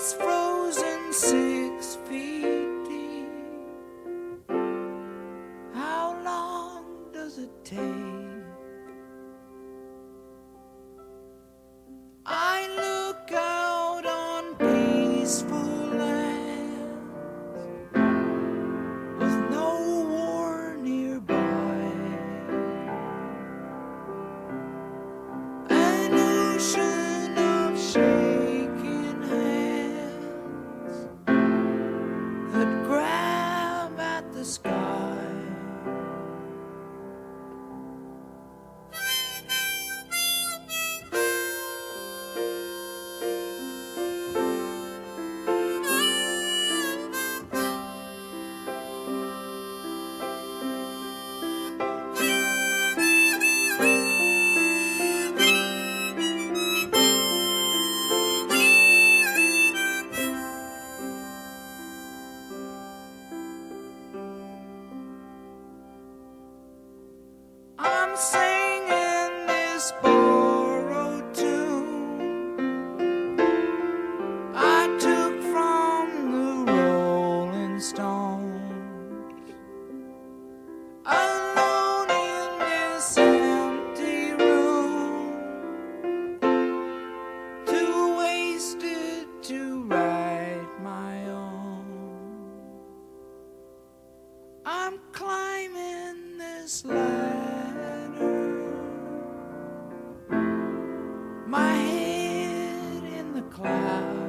Ice frozen six feet deep. How long does it take? I look out on peaceful lands with no war nearby. An ocean this borrowed tune I took from the Rolling Stones. Alone in this empty room, too wasted to write my own. I'm climbing. cloud.